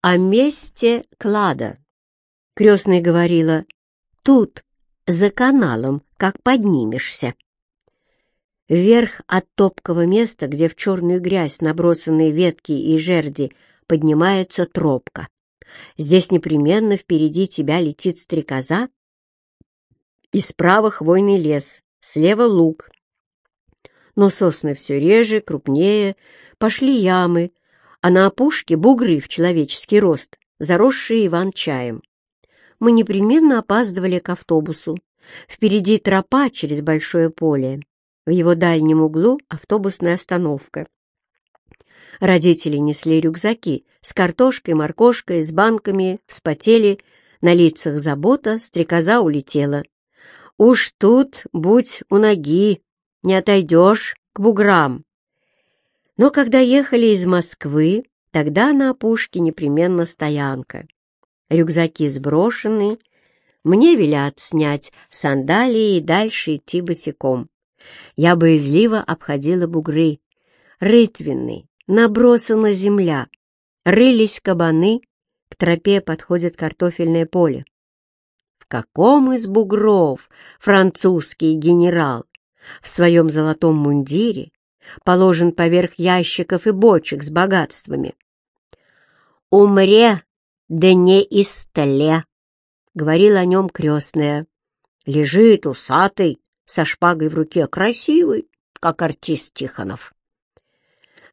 о месте клада. Крестная говорила, тут, за каналом, как поднимешься. Вверх от топкого места, где в черную грязь набросанные ветки и жерди, поднимается тропка. Здесь непременно впереди тебя летит стрекоза, и справа хвойный лес, слева луг. Но сосны все реже, крупнее, пошли ямы, а на опушке бугры в человеческий рост, заросшие иван-чаем. Мы непременно опаздывали к автобусу. Впереди тропа через большое поле. В его дальнем углу автобусная остановка. Родители несли рюкзаки с картошкой, моркошкой, с банками, вспотели, на лицах забота, стрекоза улетела. Уж тут будь у ноги, не отойдешь к буграм. Но когда ехали из Москвы, тогда на опушке непременно стоянка. Рюкзаки сброшены, мне велят снять сандалии и дальше идти босиком. Я боязливо обходила бугры. Рытвенный, набросана земля. Рылись кабаны, к тропе подходит картофельное поле. В каком из бугров французский генерал в своем золотом мундире положен поверх ящиков и бочек с богатствами. «Умре, да не из столе», — говорил о нем крестная. «Лежит усатый, со шпагой в руке, красивый, как артист Тихонов».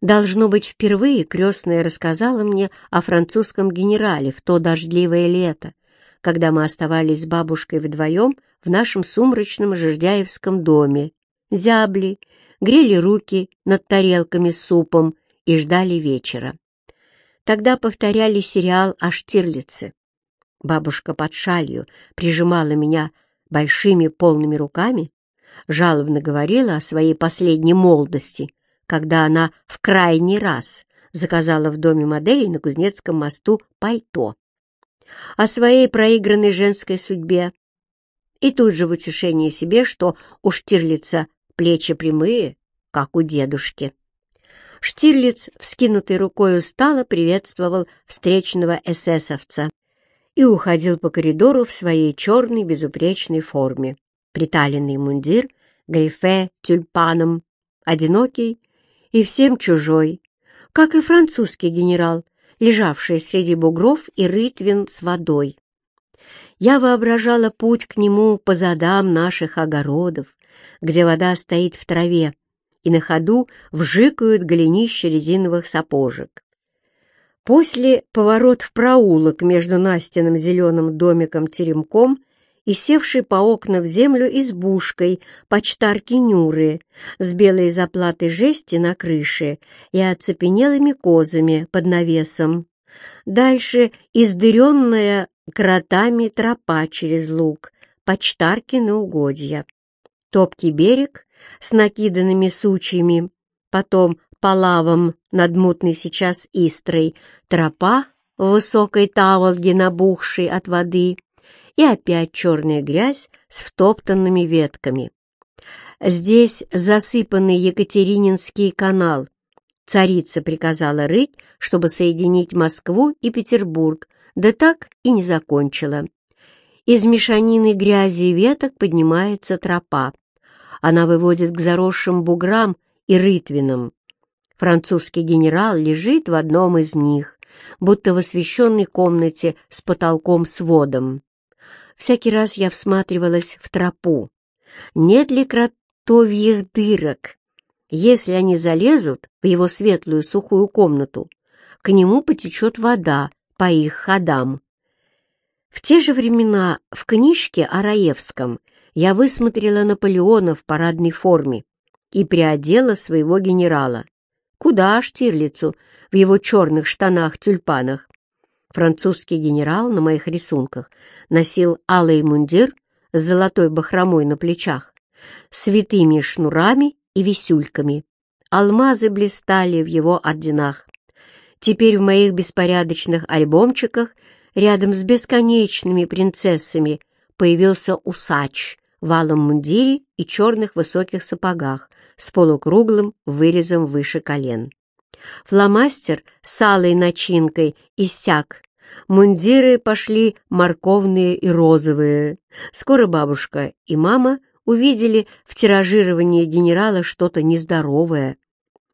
Должно быть, впервые крестная рассказала мне о французском генерале в то дождливое лето, когда мы оставались с бабушкой вдвоем в нашем сумрачном Жирдяевском доме, зябли, грели руки над тарелками с супом и ждали вечера. Тогда повторяли сериал о Штирлице. Бабушка под шалью прижимала меня большими полными руками, жалобно говорила о своей последней молодости, когда она в крайний раз заказала в доме моделей на Кузнецком мосту пальто. О своей проигранной женской судьбе. И тут же в утешение себе, что у Штирлица плечи прямые, как у дедушки. Штирлиц, вскинутой рукой устало, приветствовал встречного эсэсовца и уходил по коридору в своей черной безупречной форме. Приталенный мундир, грифе тюльпаном, одинокий и всем чужой, как и французский генерал, лежавший среди бугров и рытвин с водой. Я воображала путь к нему по задам наших огородов, где вода стоит в траве, и на ходу вжикают голенища резиновых сапожек. После поворот в проулок между Настиным зеленым домиком-теремком и севшей по окна в землю избушкой почтарки Нюры с белой заплатой жести на крыше и оцепенелыми козами под навесом. Дальше издыренная кротами тропа через луг, почтарки на угодья топкий берег с накиданными сучьями, потом по лавам над мутной сейчас истрой, тропа в высокой таволге, набухшей от воды, и опять черная грязь с втоптанными ветками. Здесь засыпанный Екатерининский канал. Царица приказала рыть, чтобы соединить Москву и Петербург, да так и не закончила. Из мешанины грязи и веток поднимается тропа. Она выводит к заросшим буграм и рытвинам. Французский генерал лежит в одном из них, будто в освещенной комнате с потолком-сводом. Всякий раз я всматривалась в тропу. Нет ли кротовьих дырок? Если они залезут в его светлую сухую комнату, к нему потечет вода по их ходам. В те же времена в книжке о Раевском я высмотрела Наполеона в парадной форме и приодела своего генерала. Куда Штирлицу в его черных штанах-тюльпанах? Французский генерал на моих рисунках носил алый мундир с золотой бахромой на плечах, с витыми шнурами и висюльками. Алмазы блистали в его орденах. Теперь в моих беспорядочных альбомчиках рядом с бесконечными принцессами появился усач в алом мундире и черных высоких сапогах с полукруглым вырезом выше колен. Фломастер с алой начинкой иссяк. Мундиры пошли морковные и розовые. Скоро бабушка и мама увидели в тиражировании генерала что-то нездоровое.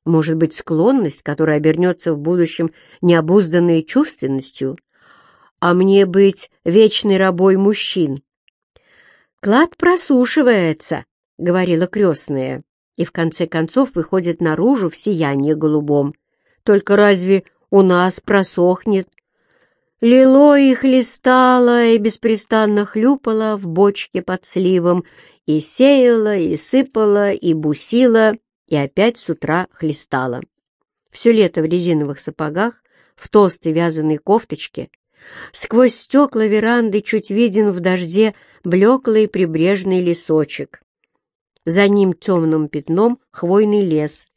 Может быть, склонность, которая обернется в будущем необузданной чувственностью? А мне быть вечной рабой мужчин? «Клад просушивается», — говорила крестная, и в конце концов выходит наружу в сияние голубом. «Только разве у нас просохнет?» Лило и хлестало, и беспрестанно хлюпало в бочке под сливом, и сеяла, и сыпала, и бусила, и опять с утра хлестала. Все лето в резиновых сапогах, в толстой вязаной кофточке, сквозь стекла веранды чуть виден в дожде блеклый прибрежный лесочек. За ним темным пятном хвойный лес,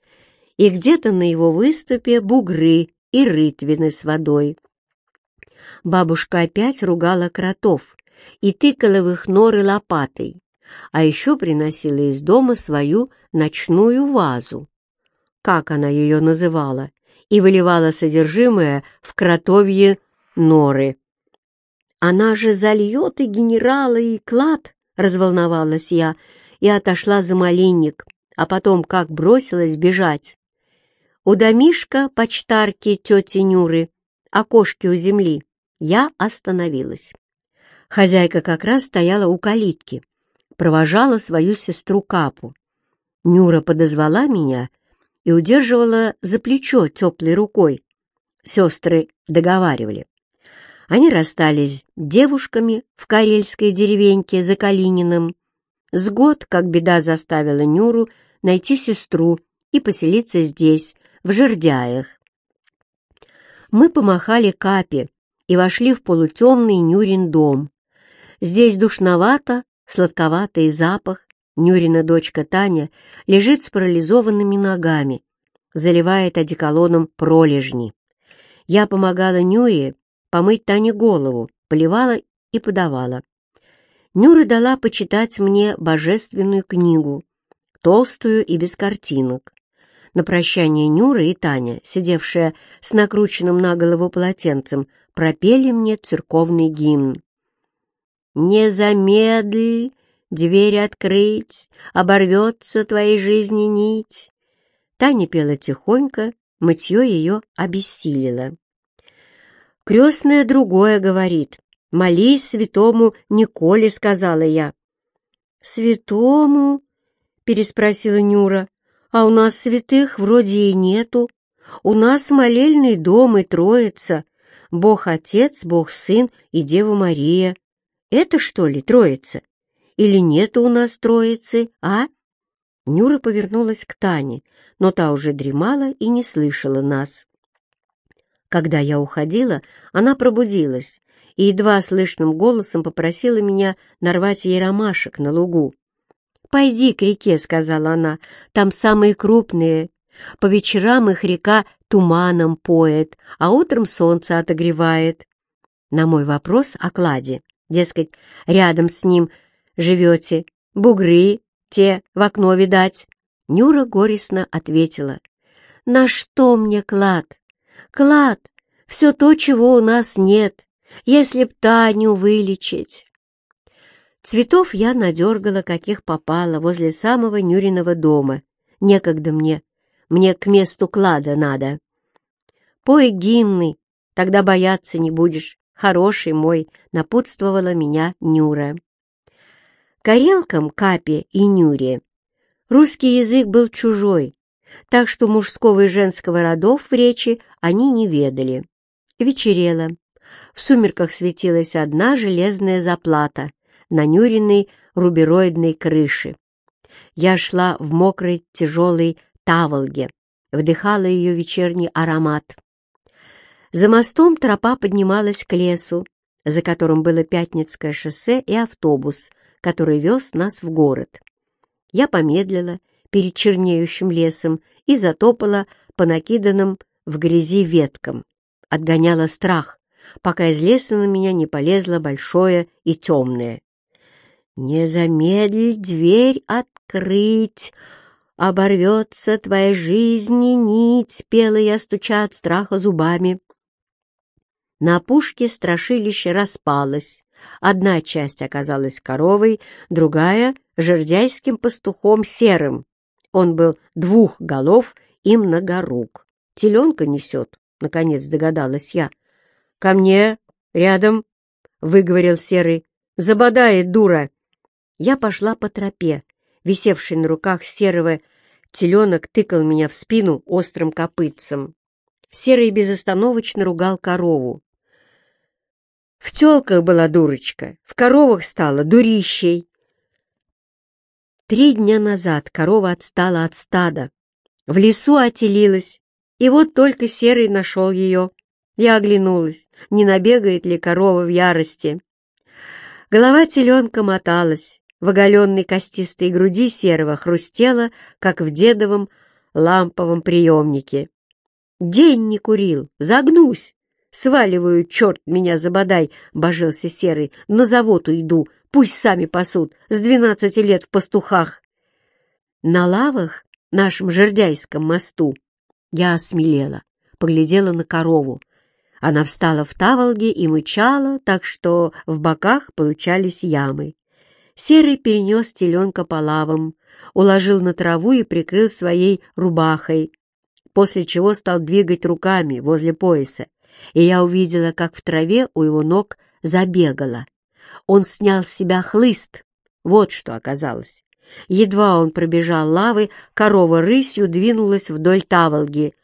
и где-то на его выступе бугры и рытвины с водой. Бабушка опять ругала кротов и тыкала в их норы лопатой, а еще приносила из дома свою ночную вазу, как она ее называла, и выливала содержимое в кротовье норы. «Она же зальет и генерала, и клад!» — разволновалась я и отошла за малинник, а потом как бросилась бежать. У домишка почтарки тети Нюры, окошки у земли, я остановилась. Хозяйка как раз стояла у калитки, провожала свою сестру Капу. Нюра подозвала меня и удерживала за плечо теплой рукой. Сестры договаривали. Они расстались девушками в карельской деревеньке за Калининым. С год, как беда заставила Нюру найти сестру и поселиться здесь, в Жердяях. Мы помахали Капе и вошли в полутемный Нюрин дом. Здесь душновато, сладковатый запах. Нюрина дочка Таня лежит с парализованными ногами, заливает одеколоном пролежни. Я помогала Нюре помыть Тане голову, поливала и подавала. Нюра дала почитать мне божественную книгу, толстую и без картинок. На прощание Нюра и Таня, сидевшая с накрученным на голову полотенцем, пропели мне церковный гимн. «Не замедль дверь открыть, оборвется твоей жизни нить». Таня пела тихонько, мытье ее обессилило. Крестная другое говорит. «Молись святому Николе», — сказала я. «Святому?» — переспросила Нюра. «А у нас святых вроде и нету. У нас молельный дом и троица. Бог Отец, Бог Сын и Дева Мария. Это что ли троица? Или нету у нас троицы, а?» Нюра повернулась к Тане, но та уже дремала и не слышала нас. Когда я уходила, она пробудилась и едва слышным голосом попросила меня нарвать ей ромашек на лугу. «Пойди к реке», — сказала она, — «там самые крупные. По вечерам их река туманом поет, а утром солнце отогревает». На мой вопрос о кладе, дескать, рядом с ним живете, бугры, те в окно видать, Нюра горестно ответила. «На что мне клад? Клад — все то, чего у нас нет, если б Таню вылечить. Цветов я надергала, каких попало, возле самого Нюриного дома. Некогда мне, мне к месту клада надо. Пой гимны, тогда бояться не будешь, хороший мой, напутствовала меня Нюра. Карелкам, Капе и Нюре русский язык был чужой, так что мужского и женского родов в речи они не ведали. Вечерело. В сумерках светилась одна железная заплата на Нюриной рубероидной крыше. Я шла в мокрой тяжелой таволге, вдыхала ее вечерний аромат. За мостом тропа поднималась к лесу, за которым было Пятницкое шоссе и автобус, который вез нас в город. Я помедлила перед чернеющим лесом и затопала по накиданным в грязи веткам, отгоняла страх, пока из леса на меня не полезло большое и темное. «Не замедль дверь открыть!» оборвется твоя жизнь и нить, пела я, стуча от страха зубами. На опушке страшилище распалось. Одна часть оказалась коровой, другая — жердяйским пастухом серым. Он был двух голов и многорук. Теленка несет, — наконец догадалась я. — Ко мне, рядом, — выговорил серый. — Забодает, дура. Я пошла по тропе, висевшей на руках серого. Теленок тыкал меня в спину острым копытцем. Серый безостановочно ругал корову. В телках была дурочка, в коровах стала дурищей. Три дня назад корова отстала от стада, в лесу отелилась, и вот только Серый нашел ее. Я оглянулась, не набегает ли корова в ярости. Голова теленка моталась, в оголенной костистой груди Серого хрустела, как в дедовом ламповом приемнике. День не курил, загнусь, Сваливаю, черт меня забодай, — божился Серый, — на завод уйду, пусть сами пасут, с двенадцати лет в пастухах. На лавах, нашем жердяйском мосту, я осмелела, поглядела на корову. Она встала в таволге и мычала, так что в боках получались ямы. Серый перенес теленка по лавам, уложил на траву и прикрыл своей рубахой, после чего стал двигать руками возле пояса и я увидела, как в траве у его ног забегало. Он снял с себя хлыст. Вот что оказалось. Едва он пробежал лавы, корова рысью двинулась вдоль таволги.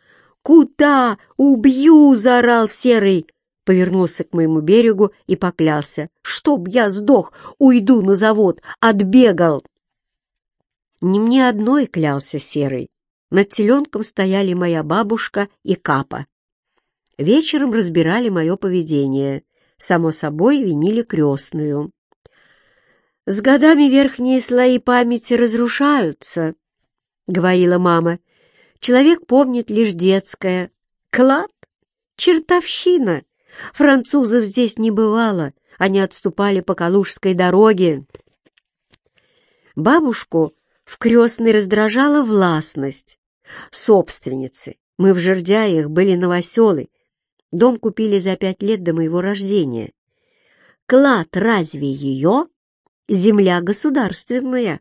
«Куда? Убью!» — заорал Серый. Повернулся к моему берегу и поклялся. «Чтоб я сдох! Уйду на завод! Отбегал!» Не мне одной клялся Серый. Над теленком стояли моя бабушка и Капа. Вечером разбирали мое поведение. Само собой, винили крестную. «С годами верхние слои памяти разрушаются», — говорила мама. «Человек помнит лишь детское. Клад? Чертовщина! Французов здесь не бывало, они отступали по Калужской дороге». Бабушку в крестной раздражала властность. Собственницы, мы в жердяях были новоселы, Дом купили за пять лет до моего рождения. Клад разве ее? Земля государственная.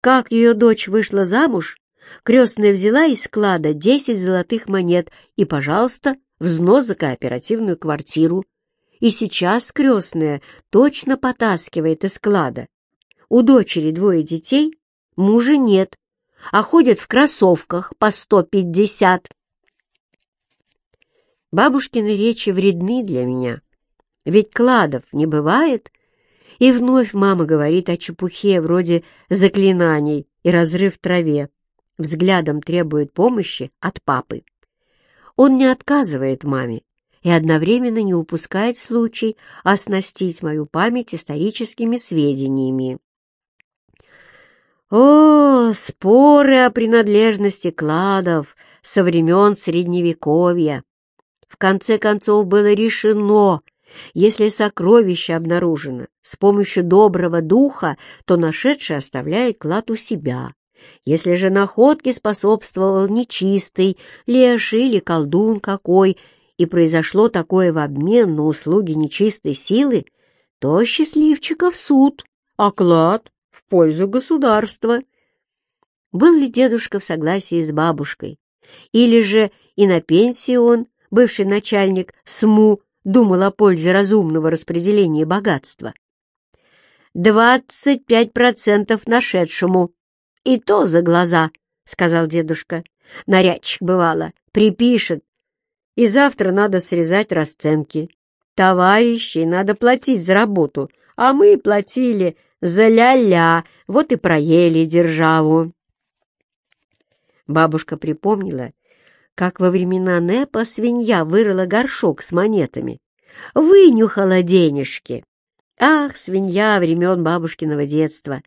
Как ее дочь вышла замуж, крестная взяла из склада десять золотых монет и, пожалуйста, взнос за кооперативную квартиру. И сейчас крестная точно потаскивает из склада. У дочери двое детей, мужа нет, а ходят в кроссовках по сто пятьдесят. Бабушкины речи вредны для меня, ведь кладов не бывает. И вновь мама говорит о чепухе вроде заклинаний и разрыв траве. Взглядом требует помощи от папы. Он не отказывает маме и одновременно не упускает случай оснастить мою память историческими сведениями. О, споры о принадлежности кладов со времен Средневековья! В конце концов было решено, если сокровище обнаружено с помощью доброго духа, то нашедший оставляет клад у себя. Если же находке способствовал нечистый, леший или колдун какой, и произошло такое в обмен на услуги нечистой силы, то счастливчика в суд, а клад в пользу государства. Был ли дедушка в согласии с бабушкой? Или же и на пенсии он, бывший начальник СМУ думал о пользе разумного распределения богатства. «Двадцать пять процентов нашедшему. И то за глаза», — сказал дедушка. «Нарядчик, бывало, припишет. И завтра надо срезать расценки. Товарищей надо платить за работу, а мы платили за ля-ля, вот и проели державу». Бабушка припомнила, как во времена Непа свинья вырыла горшок с монетами, вынюхала денежки. Ах, свинья времен бабушкиного детства!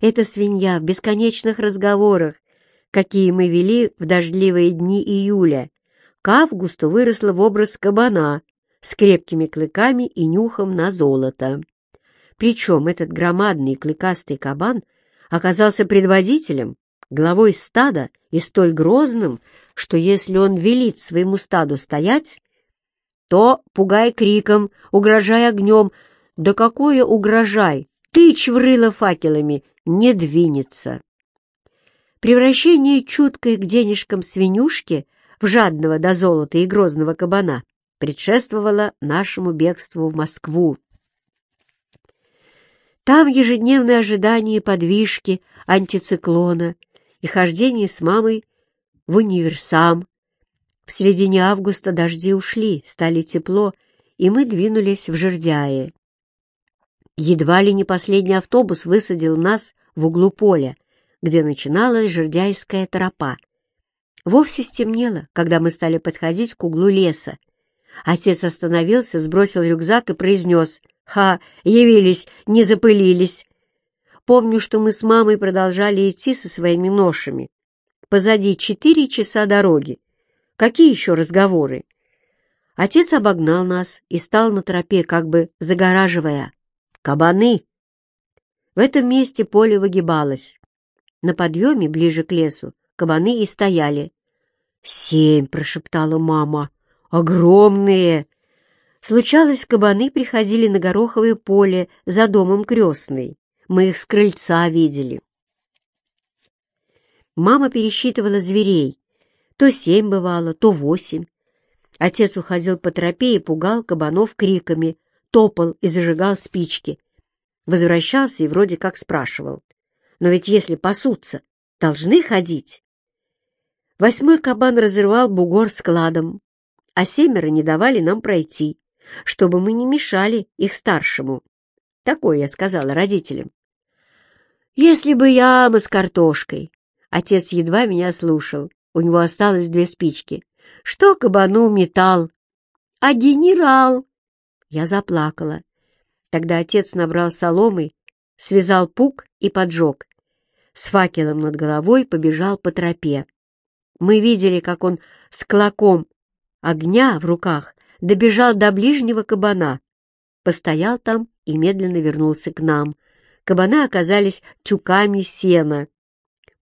Эта свинья в бесконечных разговорах, какие мы вели в дождливые дни июля, к августу выросла в образ кабана с крепкими клыками и нюхом на золото. Причем этот громадный клыкастый кабан оказался предводителем главой стада и столь грозным, что если он велит своему стаду стоять, то пугай криком, угрожай огнем, да какое угрожай, тычь в рыло факелами, не двинется. Превращение чуткой к денежкам свинюшки в жадного до золота и грозного кабана предшествовало нашему бегству в Москву. Там ежедневное ожидание подвижки, антициклона и хождение с мамой в универсам. В середине августа дожди ушли, стали тепло, и мы двинулись в Жердяе. Едва ли не последний автобус высадил нас в углу поля, где начиналась жердяйская тропа. Вовсе стемнело, когда мы стали подходить к углу леса. Отец остановился, сбросил рюкзак и произнес «Ха, явились, не запылились». Помню, что мы с мамой продолжали идти со своими ношами. Позади четыре часа дороги. Какие еще разговоры? Отец обогнал нас и стал на тропе, как бы загораживая. Кабаны! В этом месте поле выгибалось. На подъеме, ближе к лесу, кабаны и стояли. «Семь!» — прошептала мама. «Огромные!» Случалось, кабаны приходили на гороховое поле за домом крестной. Мы их с крыльца видели. Мама пересчитывала зверей. То семь бывало, то восемь. Отец уходил по тропе и пугал кабанов криками топал и зажигал спички. Возвращался и вроде как спрашивал. Но ведь если пасутся, должны ходить. Восьмой кабан разрывал бугор складом, а семеро не давали нам пройти, чтобы мы не мешали их старшему. Такое я сказала родителям. Если бы яма с картошкой. Отец едва меня слушал, у него осталось две спички. Что кабану металл? А генерал? Я заплакала. Тогда отец набрал соломы, связал пук и поджег. С факелом над головой побежал по тропе. Мы видели, как он с клоком огня в руках добежал до ближнего кабана, постоял там и медленно вернулся к нам. Кабаны оказались тюками сена.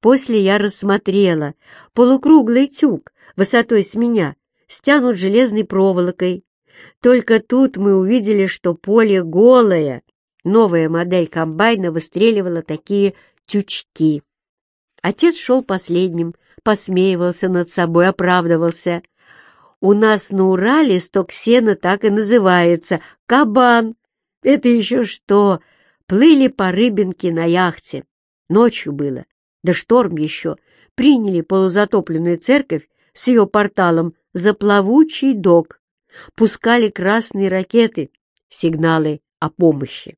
После я рассмотрела полукруглый тюк высотой с меня, стянут железной проволокой, только тут мы увидели, что поле голое. Новая модель комбайна выстреливала такие тючки. Отец шел последним, посмеивался над собой, оправдывался. «У нас на Урале сток сена так и называется — кабан. Это еще что? Плыли по рыбинке на яхте. Ночью было. Да шторм еще. Приняли полузатопленную церковь с ее порталом за плавучий док пускали красные ракеты, сигналы о помощи.